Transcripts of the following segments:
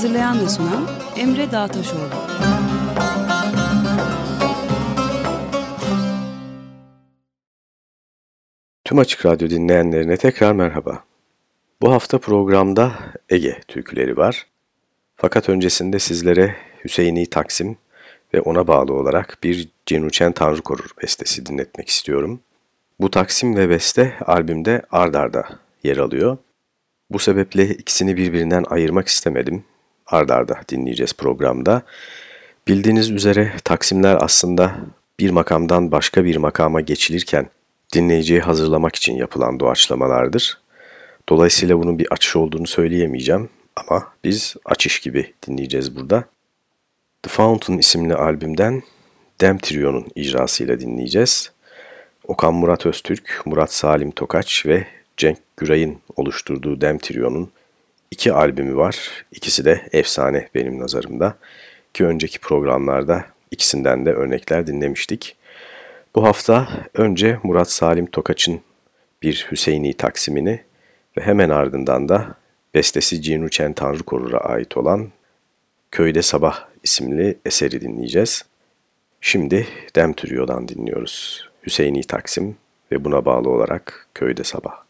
Hazırlayan ve sunan Emre Dağtaşoğlu. Tüm Açık Radyo dinleyenlerine tekrar merhaba. Bu hafta programda Ege türküleri var. Fakat öncesinde sizlere Hüseyini Taksim ve ona bağlı olarak bir Cenuçen Tanrı Korur bestesi dinletmek istiyorum. Bu taksim ve beste albümde ardarda yer alıyor. Bu sebeple ikisini birbirinden ayırmak istemedim ardarda dinleyeceğiz programda. Bildiğiniz üzere taksimler aslında bir makamdan başka bir makama geçilirken dinleyiciyi hazırlamak için yapılan doğaçlamalardır. Dolayısıyla bunun bir açış olduğunu söyleyemeyeceğim ama biz açış gibi dinleyeceğiz burada. The Fountain isimli albümden Dem Trio'nun icrasıyla dinleyeceğiz. Okan Murat Öztürk, Murat Salim Tokaç ve Cenk Güray'ın oluşturduğu Dem Trio'nun iki albümü var. İkisi de efsane benim nazarımda. Ki önceki programlarda ikisinden de örnekler dinlemiştik. Bu hafta önce Murat Salim Tokaç'ın bir Hüseyini taksimini ve hemen ardından da bestesi Cinuçen Tanrı Korur'a ait olan Köyde Sabah isimli eseri dinleyeceğiz. Şimdi Dem Trio'dan dinliyoruz. Hüseyini Taksim ve buna bağlı olarak Köyde Sabah.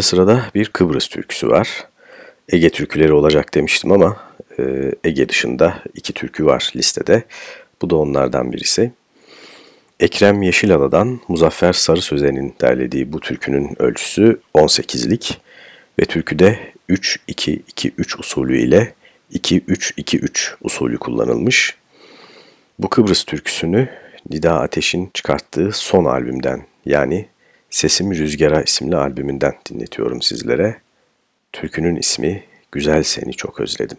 de sırada bir Kıbrıs türküsü var. Ege türküleri olacak demiştim ama e, Ege dışında iki türkü var listede. Bu da onlardan birisi. Ekrem Yeşilala'dan Muzaffer Sarı Sözen'in derlediği bu türkünün ölçüsü 18'lik ve türküde 3-2-2-3 usulü ile 2-3-2-3 usulü kullanılmış. Bu Kıbrıs türküsünü Nida Ateş'in çıkarttığı son albümden yani Sesim Rüzgara isimli albümünden dinletiyorum sizlere. Türkünün ismi Güzel Seni Çok Özledim.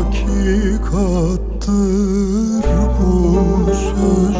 gelir mektup ile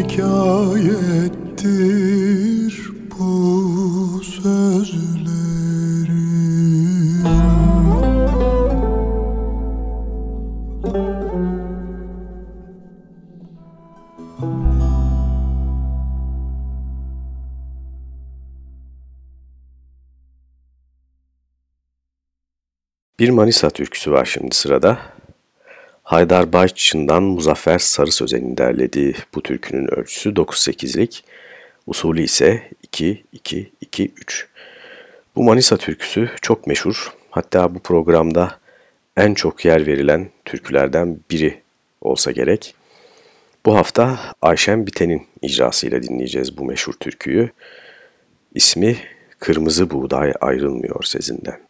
Şikayettir bu sözlerim Bir Manisa türküsü var şimdi sırada. Haydar Bayçın'dan Muzaffer Sarı Sözen'in derlediği bu türkünün ölçüsü 9-8'lik, usulü ise 2-2-2-3. Bu Manisa türküsü çok meşhur, hatta bu programda en çok yer verilen türkülerden biri olsa gerek. Bu hafta Ayşen Biten'in icrasıyla dinleyeceğiz bu meşhur türküyü. İsmi Kırmızı Buğday Ayrılmıyor Sezinden.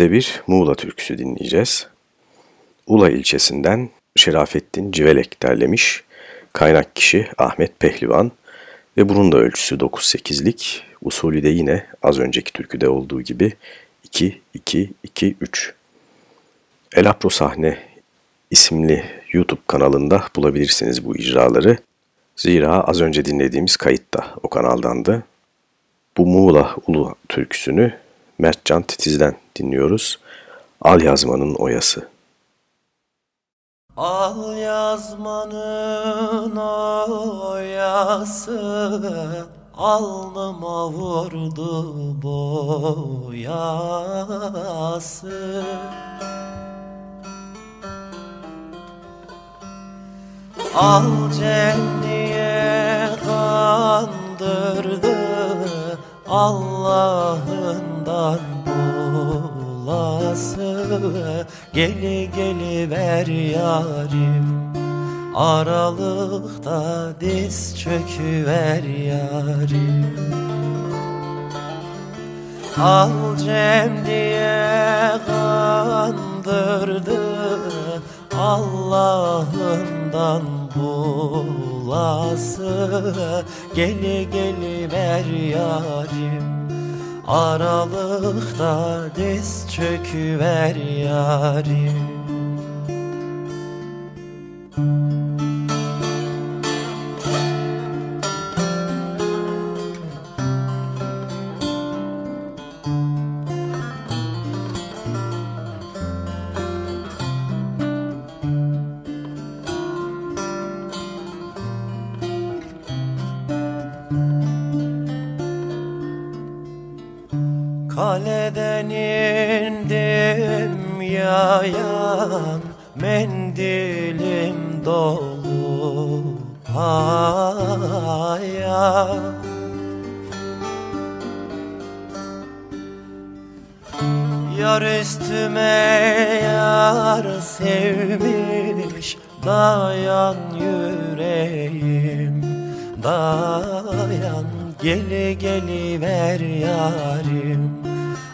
de bir Muğla türküsü dinleyeceğiz. Ula ilçesinden Şerafettin Civelek derlemiş. Kaynak kişi Ahmet Pehlivan ve bunun da ölçüsü 9-8'lik. Usulü de yine az önceki türküde olduğu gibi 2-2-2-3. Elapro Sahne isimli YouTube kanalında bulabilirsiniz bu icraları. Zira az önce dinlediğimiz kayıt da o kanaldandı. Bu Muğla Ulu türküsünü Mertcan Titiz'den dinliyoruz. Al yazmanın oyası. Al yazmanın oyası Alnıma vurdu boyası Al cenniye kandırdı Allah'ından Geli geli ver yarim. Aralıkta diz çöküver yarim. Al cem diye kandırdı Allah'ından bulası. Geli geli ver yarim Aralıkta diz çöküver yarim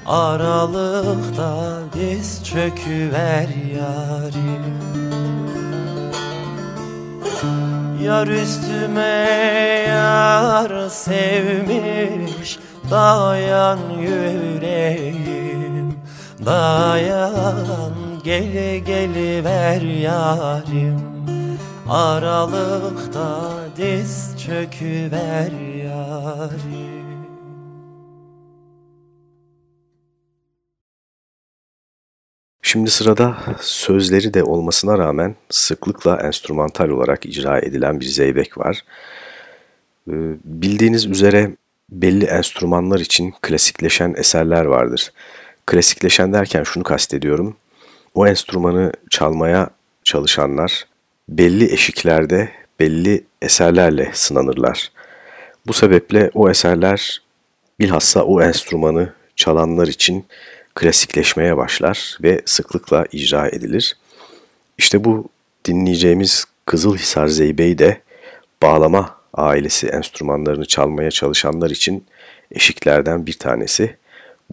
Aralıkta diz çöküver yarim. Yar üstüme yar sevmiş Dayan yüreğim. Dayan geli geli ver yarim. Aralıkta diz çöküver yarim Şimdi sırada sözleri de olmasına rağmen sıklıkla enstrümantal olarak icra edilen bir zeybek var. Ee, bildiğiniz üzere belli enstrümanlar için klasikleşen eserler vardır. Klasikleşen derken şunu kastediyorum. O enstrümanı çalmaya çalışanlar belli eşiklerde belli eserlerle sınanırlar. Bu sebeple o eserler bilhassa o enstrümanı çalanlar için klasikleşmeye başlar ve sıklıkla icra edilir. İşte bu dinleyeceğimiz Kızılhisar Zeybe'yi de bağlama ailesi enstrümanlarını çalmaya çalışanlar için eşiklerden bir tanesi.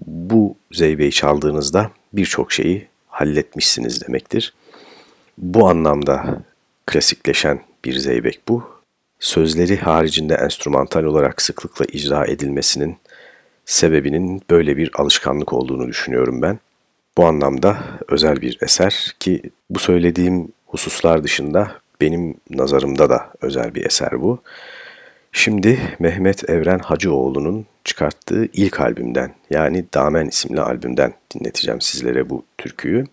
Bu zeybeyi çaldığınızda birçok şeyi halletmişsiniz demektir. Bu anlamda klasikleşen bir zeybek bu. Sözleri haricinde enstrümantal olarak sıklıkla icra edilmesinin sebebinin böyle bir alışkanlık olduğunu düşünüyorum ben. Bu anlamda özel bir eser ki bu söylediğim hususlar dışında benim nazarımda da özel bir eser bu. Şimdi Mehmet Evren Hacıoğlu'nun çıkarttığı ilk albümden yani Damen isimli albümden dinleteceğim sizlere bu türküyü.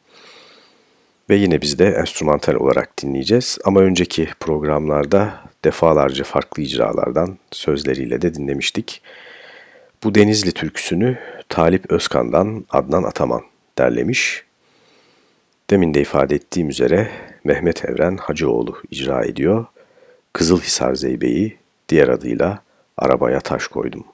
Ve yine biz de enstrümantal olarak dinleyeceğiz. Ama önceki programlarda defalarca farklı icralardan sözleriyle de dinlemiştik. Bu Denizli türküsünü Talip Özkan'dan Adnan Ataman derlemiş. Demin de ifade ettiğim üzere Mehmet Evren Hacıoğlu icra ediyor. Kızılhisar Zeybe'yi diğer adıyla Arabaya Taş Koydum.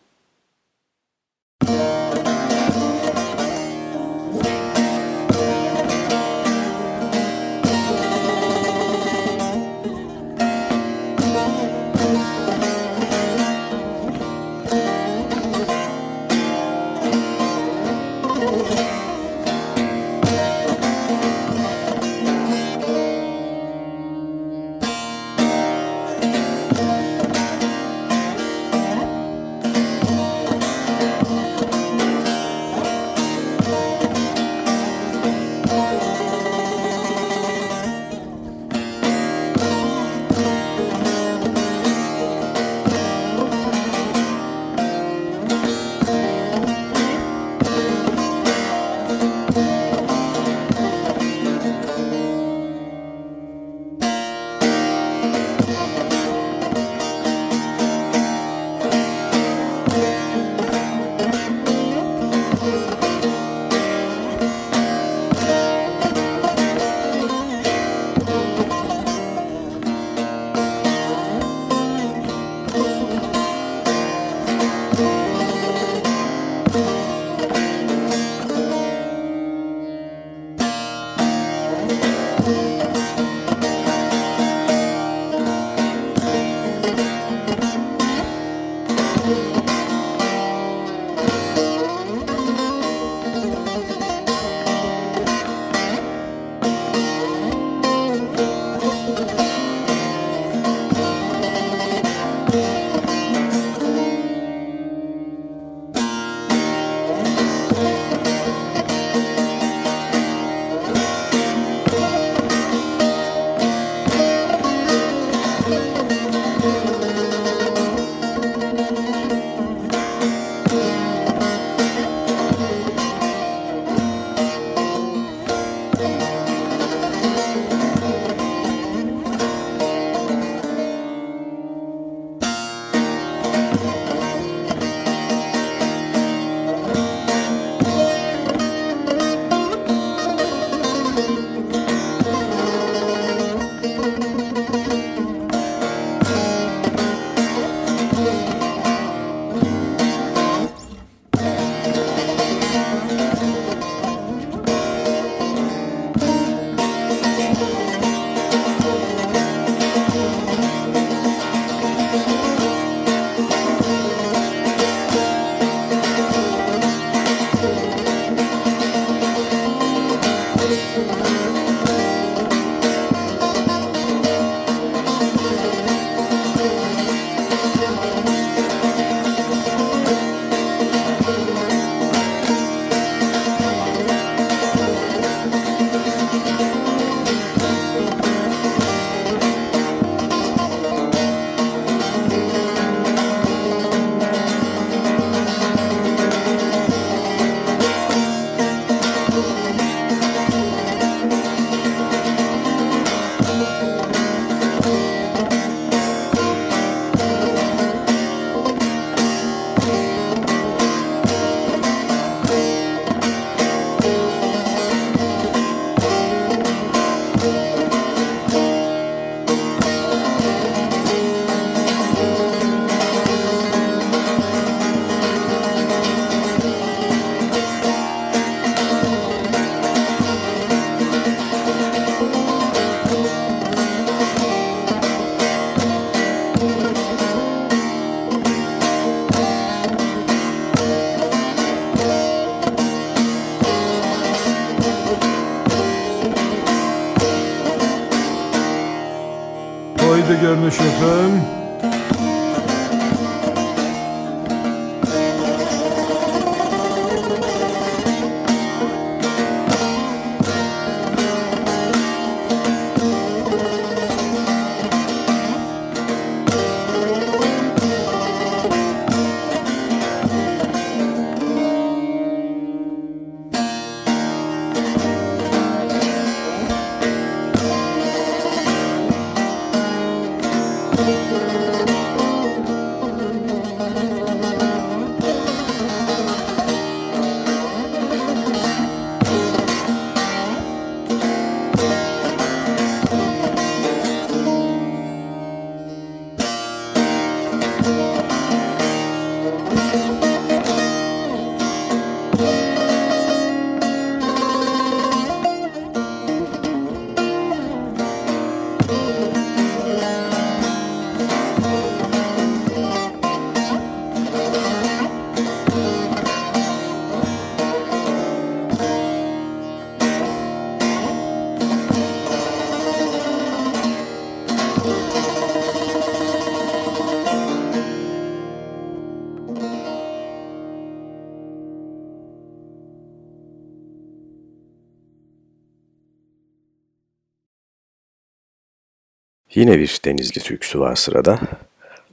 Yine bir Denizli türküsü var sırada.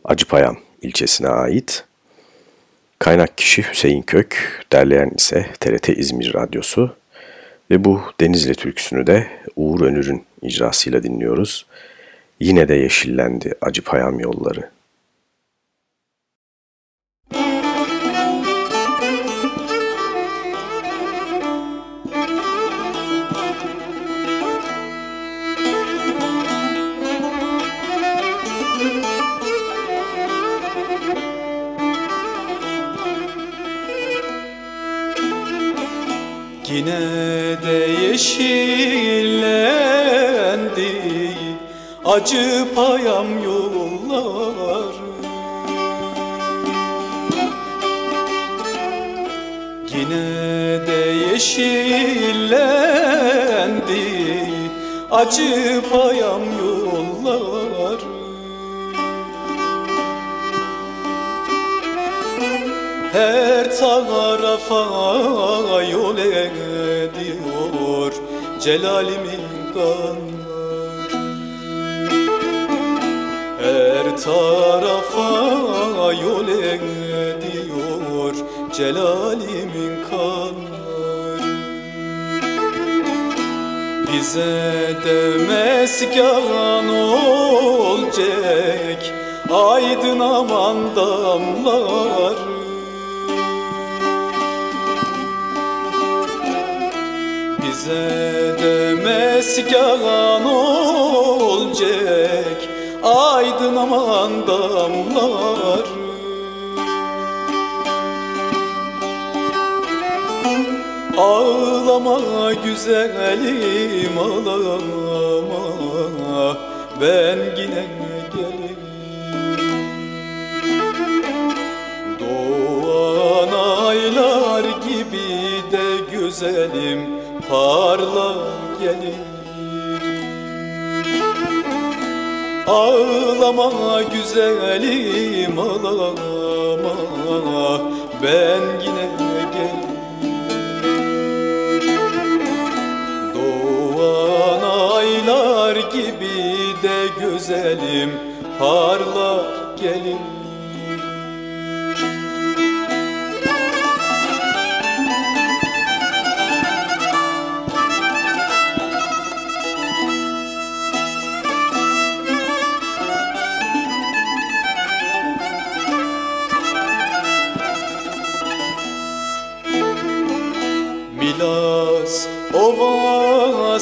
Acıpayam ilçesine ait. Kaynak kişi Hüseyin Kök, derleyen ise TRT İzmir Radyosu. Ve bu Denizli türküsünü de Uğur Önür'ün icrasıyla dinliyoruz. Yine de yeşillendi Acıpayam yolları. Yine de yeşillendi. Acı payam yollar. Yine de yeşillendi. Acı payam yollar her tarafa yol ediyor Celalimin kanlar Her tarafa yol ediyor Celalimin kanlar Bize de meskan olacak Aydın aman damlar bize de meskan olacak. Aydın aman damlar. Ağlama güzelim ağlama. Ben yine gelirim Doğan aylar gibi de güzelim parla gelir Ağlama güzelim ağlama. Ben yine gel. Doğan aylar gibi de güzelim parla gelir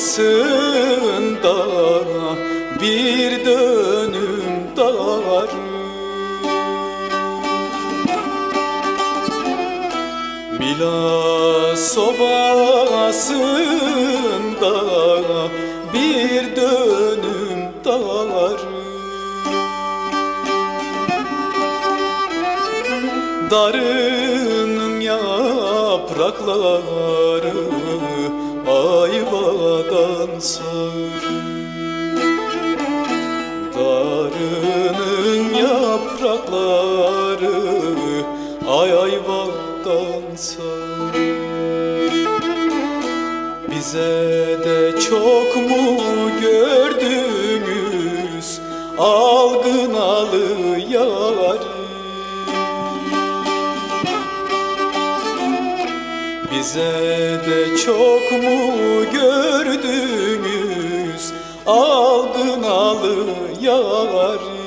ovasında bir dönüm dar. Milas ovasında bir dönüm dar. Darının yaprakları ayvadan Bize de çok mu gördünüz algınalı yari?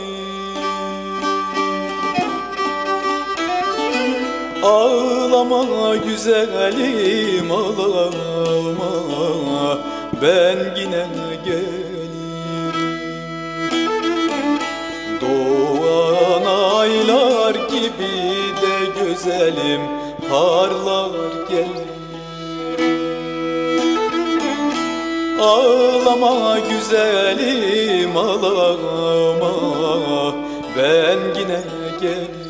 Ağlama güzelim ağlama Ben yine gelirim Doğan aylar gibi de güzelim Parlar gelir Ağlama güzelim ağlama Ben yine gelirim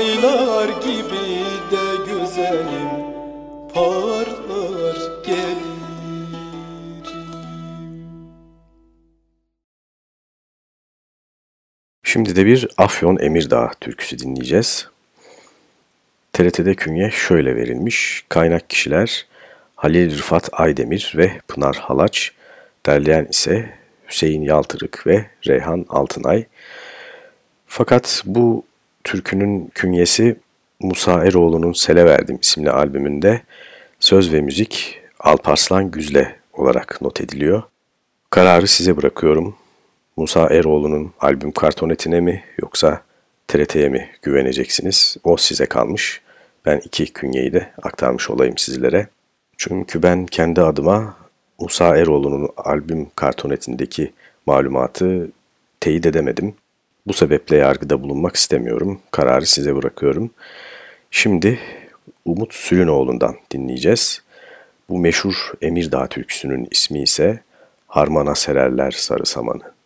aylar gibi de güzelim parlar gelirim. Şimdi de bir Afyon Emirdağ türküsü dinleyeceğiz. TRT'de künye şöyle verilmiş. Kaynak kişiler Halil Rıfat Aydemir ve Pınar Halaç. Derleyen ise Hüseyin Yaltırık ve Reyhan Altınay. Fakat bu türkünün künyesi Musa Eroğlu'nun Sele Verdim isimli albümünde söz ve müzik Alparslan Güzle olarak not ediliyor. Kararı size bırakıyorum. Musa Eroğlu'nun albüm kartonetine mi yoksa TRT'ye mi güveneceksiniz? O size kalmış. Ben iki künyeyi de aktarmış olayım sizlere. Çünkü ben kendi adıma Musa Eroğlu'nun albüm kartonetindeki malumatı teyit edemedim. Bu sebeple yargıda bulunmak istemiyorum. Kararı size bırakıyorum. Şimdi Umut Sülünoğlu'ndan dinleyeceğiz. Bu meşhur Emirdağ türküsünün ismi ise Harmana Sererler Sarı Samanı.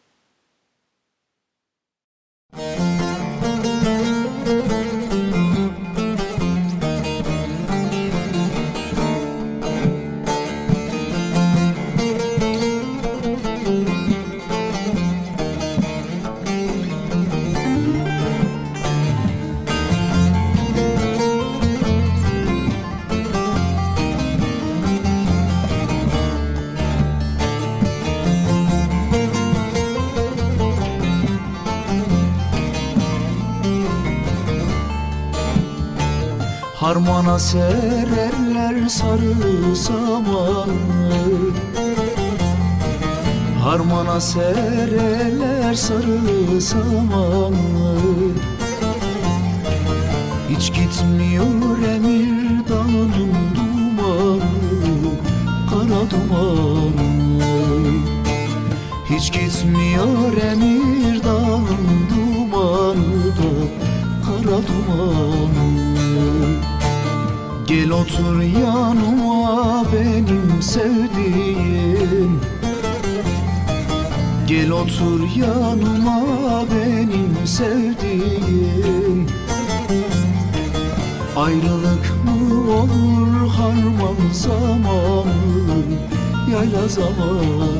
Harmana sererler sarı samanı Harmana sererler sarı samanı Hiç gitmiyor emir dağının dumanı Kara dumanı. Hiç gitmiyor emir dağının dumanı da Kara dumanı Gel otur yanıma benim sevdiğim. Gel otur yanıma benim sevdiğim. Ayrılık mı olur harman zamanı Yayla zamanı?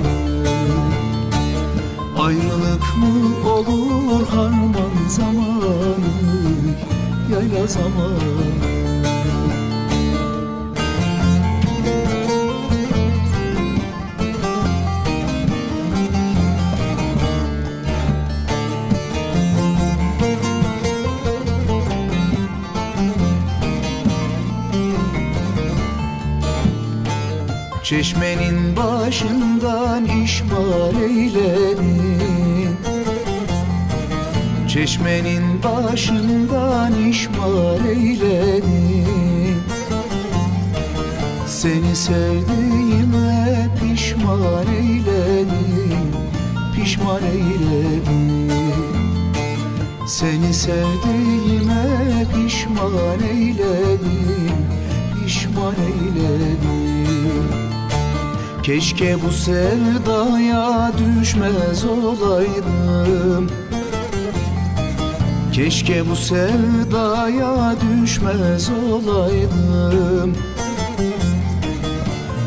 Ayrılık mı olur harman zamanı Yayla zamanı Çeşmenin başından işmal eyledin Çeşmenin başından işmal eyledin Seni sevdiğime pişman eyledin Pişman eyledin Seni sevdiğime pişman eyledin Pişman eyledin Keşke bu sevdaya düşmez olaydım. Keşke bu sevdaya düşmez olaydım.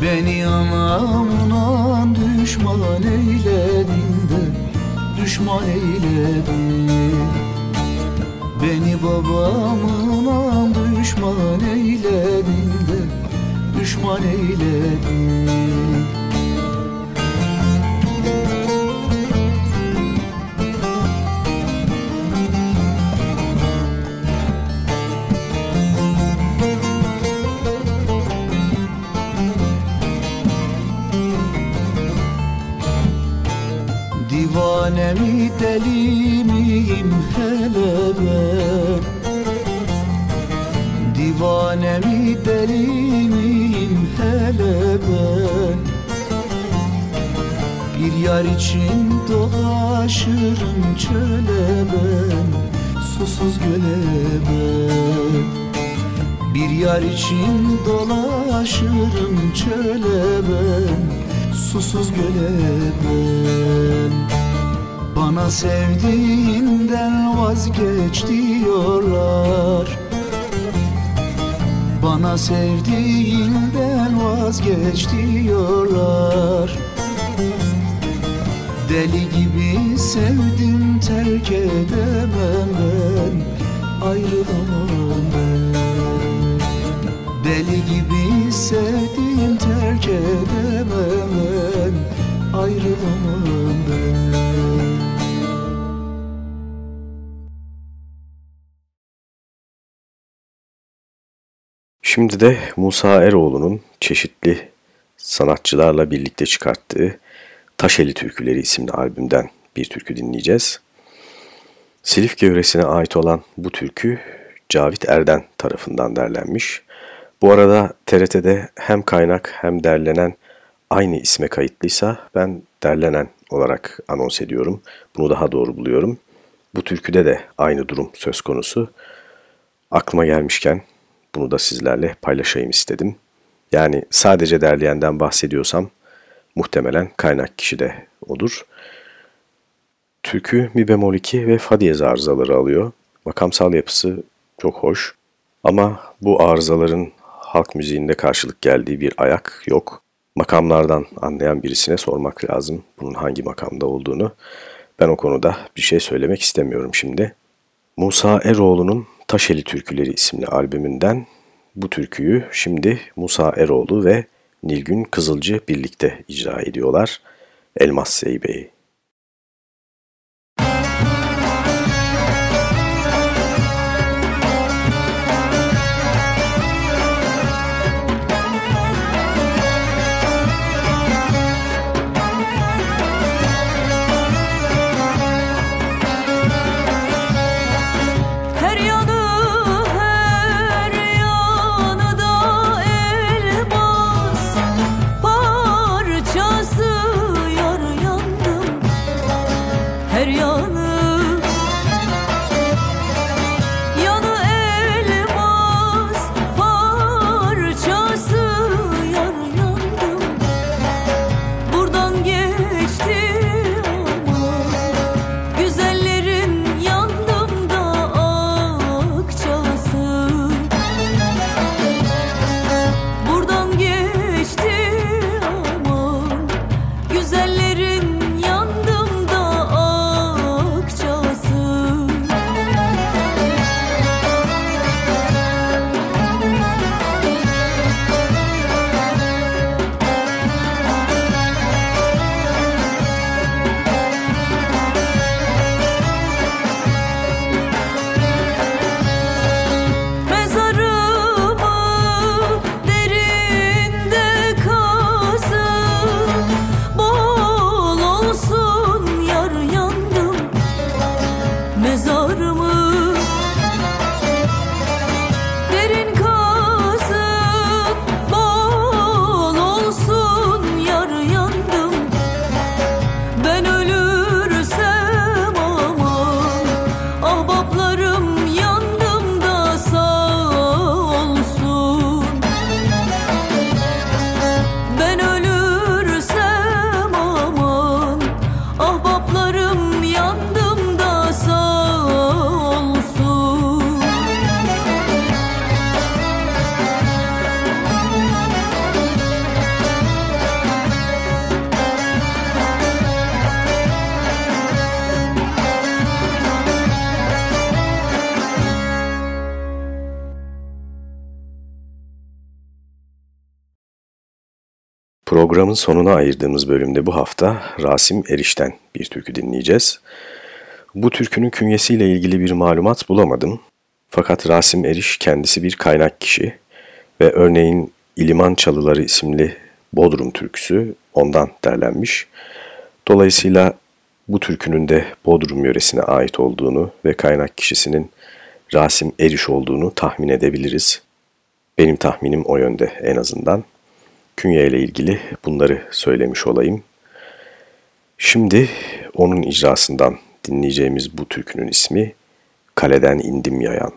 Beni anamla düşman eyledin de Düşman eyledin. Beni babamın düşman eyledin de Düşman eyledin Divane mi deli miyim hele ben? Divane mi deli miyim hele ben? Bir yar için dolaşırım çöle ben Susuz göle ben. Bir yar için dolaşırım çöle ben Susuz göle ben Bana sevdiğinden vazgeç diyorlar. Bana sevdiğinden vazgeç diyorlar. Deli gibi sevdim terk edemem ben. Ayrılamam ben. Deli gibi sevdim terk edemem ben. Ayrılamam ben Şimdi de Musa Eroğlu'nun çeşitli sanatçılarla birlikte çıkarttığı Taşeli Türküleri isimli albümden bir türkü dinleyeceğiz. Silifke yöresine ait olan bu türkü Cavit Erden tarafından derlenmiş. Bu arada TRT'de hem kaynak hem derlenen aynı isme kayıtlıysa ben derlenen olarak anons ediyorum. Bunu daha doğru buluyorum. Bu türküde de aynı durum söz konusu. Aklıma gelmişken bunu da sizlerle paylaşayım istedim. Yani sadece derleyenden bahsediyorsam muhtemelen kaynak kişi de odur. Türkü mi bemol 2 ve fa diyez arızaları alıyor. Makamsal yapısı çok hoş. Ama bu arızaların halk müziğinde karşılık geldiği bir ayak yok. Makamlardan anlayan birisine sormak lazım bunun hangi makamda olduğunu. Ben o konuda bir şey söylemek istemiyorum şimdi. Musa Eroğlu'nun Taşeli Türküleri isimli albümünden bu türküyü şimdi Musa Eroğlu ve Nilgün Kızılcı birlikte icra ediyorlar. Elmas Seybe'yi. Programın sonuna ayırdığımız bölümde bu hafta Rasim Eriş'ten bir türkü dinleyeceğiz. Bu türkünün künyesiyle ilgili bir malumat bulamadım. Fakat Rasim Eriş kendisi bir kaynak kişi ve örneğin İliman Çalıları isimli Bodrum türküsü ondan derlenmiş. Dolayısıyla bu türkünün de Bodrum yöresine ait olduğunu ve kaynak kişisinin Rasim Eriş olduğunu tahmin edebiliriz. Benim tahminim o yönde en azından. Künye ile ilgili bunları söylemiş olayım. Şimdi onun icrasından dinleyeceğimiz bu türkünün ismi Kaleden İndim Yayan.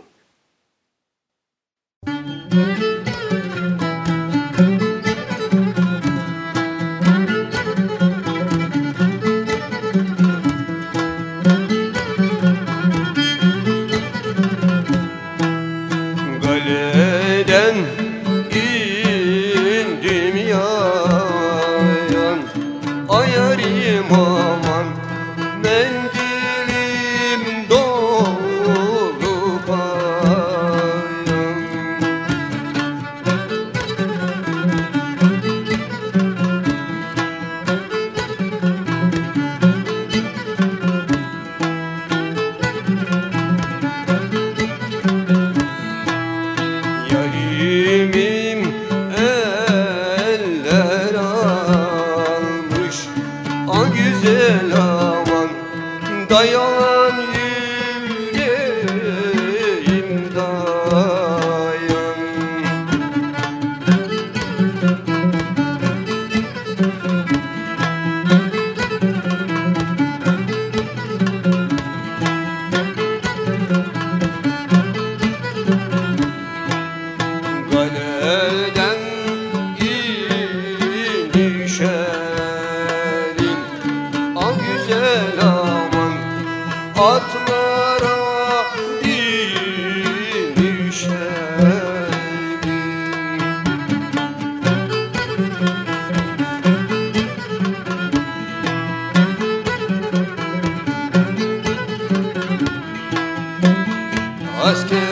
güzel aman. Atlara Asker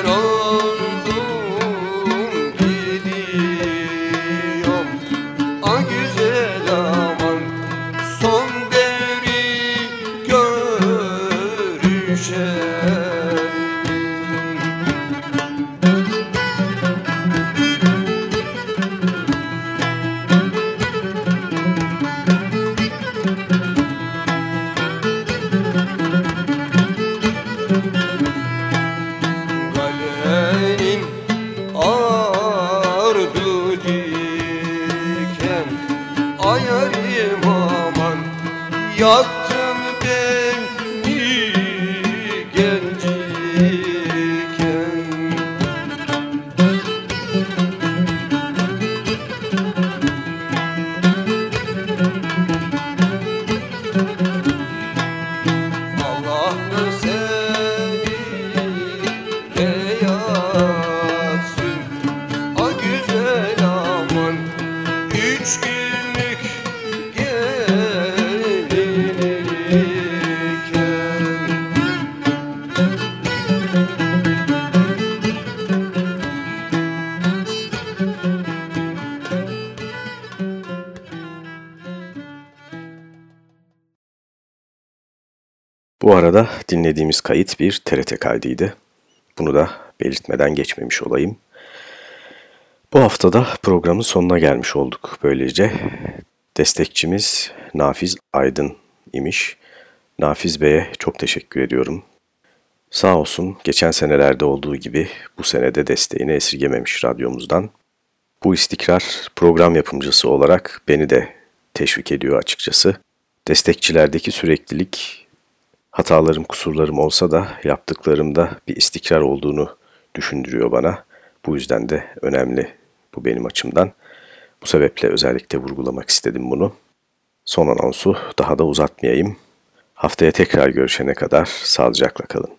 Bu arada dinlediğimiz kayıt bir TRT kaydıydı. Bunu da belirtmeden geçmemiş olayım. Bu haftada programın sonuna gelmiş olduk böylece. Destekçimiz Nafiz Aydın imiş. Nafiz Bey'e çok teşekkür ediyorum. Sağ olsun geçen senelerde olduğu gibi bu senede desteğini esirgememiş radyomuzdan. Bu istikrar program yapımcısı olarak beni de teşvik ediyor açıkçası. Destekçilerdeki süreklilik Hatalarım, kusurlarım olsa da yaptıklarımda bir istikrar olduğunu düşündürüyor bana. Bu yüzden de önemli bu benim açımdan. Bu sebeple özellikle vurgulamak istedim bunu. Son anonsu daha da uzatmayayım. Haftaya tekrar görüşene kadar sağlıcakla kalın.